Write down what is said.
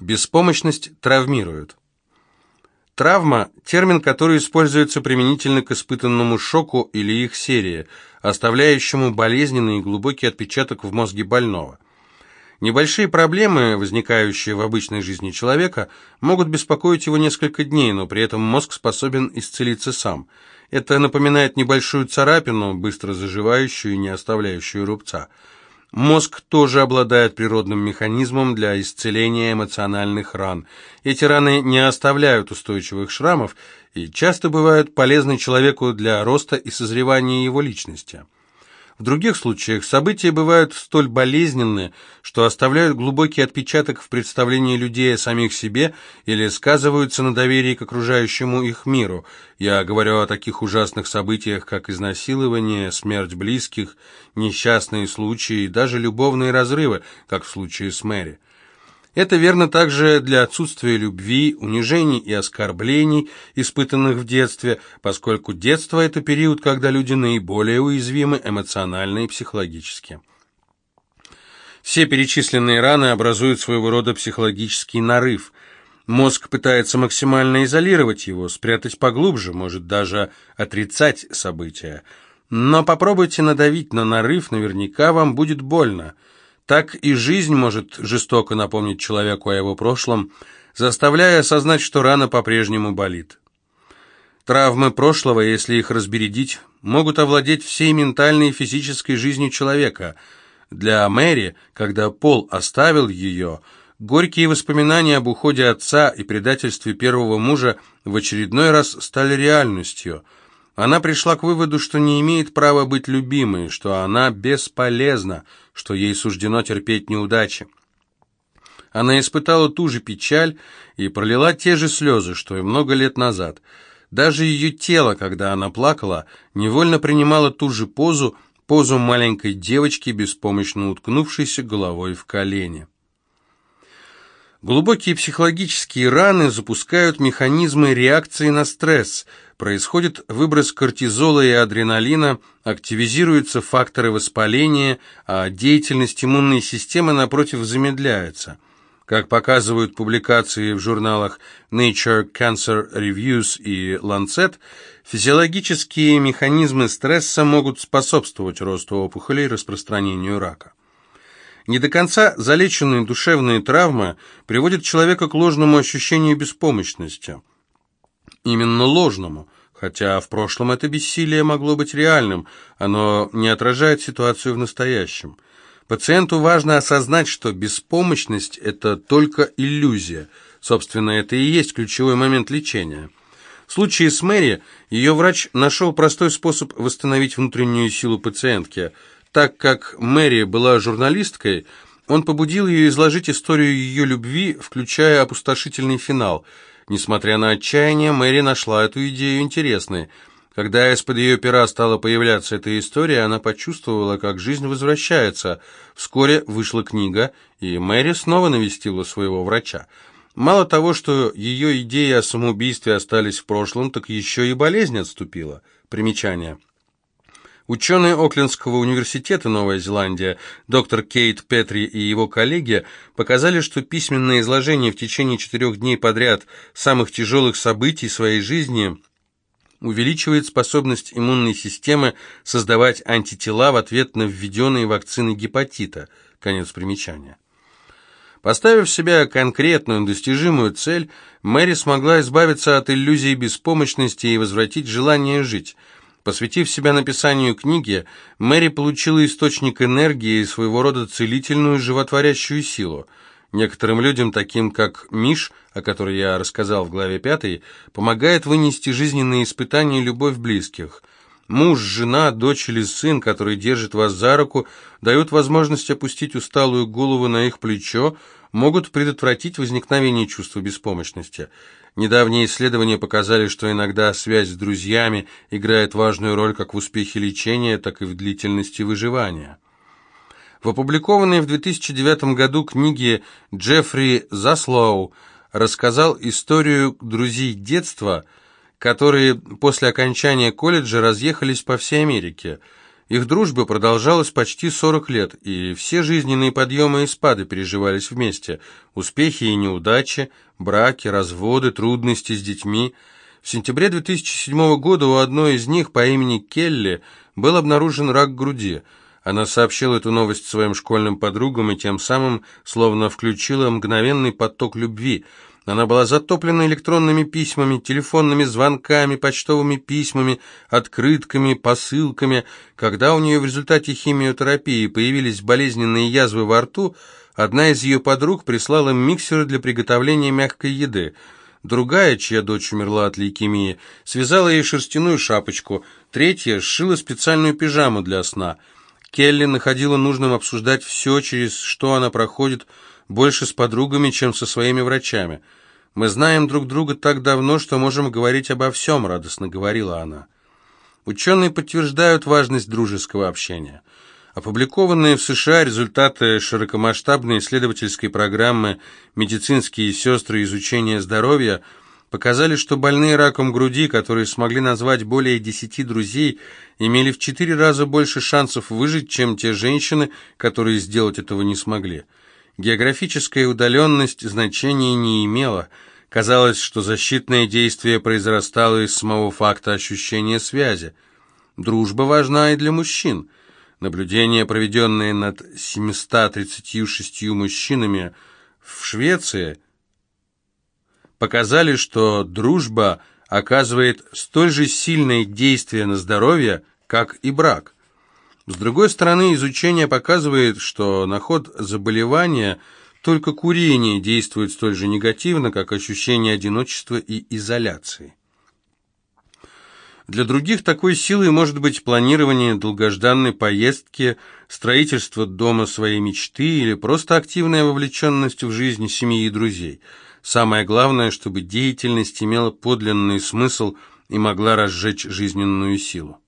Беспомощность травмирует. Травма – термин, который используется применительно к испытанному шоку или их серии, оставляющему болезненный и глубокий отпечаток в мозге больного. Небольшие проблемы, возникающие в обычной жизни человека, могут беспокоить его несколько дней, но при этом мозг способен исцелиться сам. Это напоминает небольшую царапину, быстро заживающую и не оставляющую рубца – Мозг тоже обладает природным механизмом для исцеления эмоциональных ран. Эти раны не оставляют устойчивых шрамов и часто бывают полезны человеку для роста и созревания его личности. В других случаях события бывают столь болезненны, что оставляют глубокий отпечаток в представлении людей о самих себе или сказываются на доверии к окружающему их миру. Я говорю о таких ужасных событиях, как изнасилование, смерть близких, несчастные случаи и даже любовные разрывы, как в случае с Мэри. Это верно также для отсутствия любви, унижений и оскорблений, испытанных в детстве, поскольку детство – это период, когда люди наиболее уязвимы эмоционально и психологически. Все перечисленные раны образуют своего рода психологический нарыв. Мозг пытается максимально изолировать его, спрятать поглубже, может даже отрицать события. Но попробуйте надавить на нарыв, наверняка вам будет больно – так и жизнь может жестоко напомнить человеку о его прошлом, заставляя осознать, что рана по-прежнему болит. Травмы прошлого, если их разбередить, могут овладеть всей ментальной и физической жизнью человека. Для Мэри, когда Пол оставил ее, горькие воспоминания об уходе отца и предательстве первого мужа в очередной раз стали реальностью – она пришла к выводу, что не имеет права быть любимой, что она бесполезна, что ей суждено терпеть неудачи. Она испытала ту же печаль и пролила те же слезы, что и много лет назад. Даже ее тело, когда она плакала, невольно принимало ту же позу, позу маленькой девочки, беспомощно уткнувшейся головой в колени. Глубокие психологические раны запускают механизмы реакции на стресс, происходит выброс кортизола и адреналина, активизируются факторы воспаления, а деятельность иммунной системы, напротив, замедляется. Как показывают публикации в журналах Nature Cancer Reviews и Lancet, физиологические механизмы стресса могут способствовать росту опухолей и распространению рака. Не до конца залеченные душевные травмы приводят человека к ложному ощущению беспомощности. Именно ложному, хотя в прошлом это бессилие могло быть реальным, оно не отражает ситуацию в настоящем. Пациенту важно осознать, что беспомощность – это только иллюзия. Собственно, это и есть ключевой момент лечения. В случае с Мэри ее врач нашел простой способ восстановить внутреннюю силу пациентки – так как Мэри была журналисткой, он побудил ее изложить историю ее любви, включая опустошительный финал. Несмотря на отчаяние, Мэри нашла эту идею интересной. Когда из-под ее пера стала появляться эта история, она почувствовала, как жизнь возвращается. Вскоре вышла книга, и Мэри снова навестила своего врача. Мало того, что ее идеи о самоубийстве остались в прошлом, так еще и болезнь отступила. Примечание. Ученые Оклендского университета Новая Зеландия, доктор Кейт Петри и его коллеги показали, что письменное изложение в течение четырех дней подряд самых тяжелых событий своей жизни увеличивает способность иммунной системы создавать антитела в ответ на введенные вакцины гепатита. Конец примечания. Поставив себе конкретную достижимую цель, Мэри смогла избавиться от иллюзии беспомощности и возвратить желание жить – Посвятив себя написанию книги, Мэри получила источник энергии и своего рода целительную животворящую силу. Некоторым людям, таким как Миш, о которой я рассказал в главе 5, помогает вынести жизненные испытания любовь близких. Муж, жена, дочь или сын, который держит вас за руку, дают возможность опустить усталую голову на их плечо, могут предотвратить возникновение чувства беспомощности. Недавние исследования показали, что иногда связь с друзьями играет важную роль как в успехе лечения, так и в длительности выживания. В опубликованной в 2009 году книге Джеффри Заслоу рассказал историю друзей детства, которые после окончания колледжа разъехались по всей Америке. Их дружба продолжалась почти 40 лет, и все жизненные подъемы и спады переживались вместе. Успехи и неудачи, браки, разводы, трудности с детьми. В сентябре 2007 года у одной из них по имени Келли был обнаружен рак груди. Она сообщила эту новость своим школьным подругам и тем самым словно включила мгновенный поток любви – она была затоплена электронными письмами, телефонными звонками, почтовыми письмами, открытками, посылками. Когда у нее в результате химиотерапии появились болезненные язвы во рту, одна из ее подруг прислала миксеры для приготовления мягкой еды. Другая, чья дочь умерла от лейкемии, связала ей шерстяную шапочку. Третья сшила специальную пижаму для сна. Келли находила нужным обсуждать все, через что она проходит, больше с подругами, чем со своими врачами. «Мы знаем друг друга так давно, что можем говорить обо всем», — радостно говорила она. Ученые подтверждают важность дружеского общения. Опубликованные в США результаты широкомасштабной исследовательской программы «Медицинские сестры изучения здоровья» показали, что больные раком груди, которые смогли назвать более десяти друзей, имели в четыре раза больше шансов выжить, чем те женщины, которые сделать этого не смогли. Географическая удаленность значения не имела. Казалось, что защитное действие произрастало из самого факта ощущения связи. Дружба важна и для мужчин. Наблюдения, проведенные над 736 мужчинами в Швеции, показали, что дружба оказывает столь же сильное действие на здоровье, как и брак – с другой стороны, изучение показывает, что на ход заболевания только курение действует столь же негативно, как ощущение одиночества и изоляции. Для других такой силой может быть планирование долгожданной поездки, строительство дома своей мечты или просто активная вовлеченность в жизнь семьи и друзей. Самое главное, чтобы деятельность имела подлинный смысл и могла разжечь жизненную силу.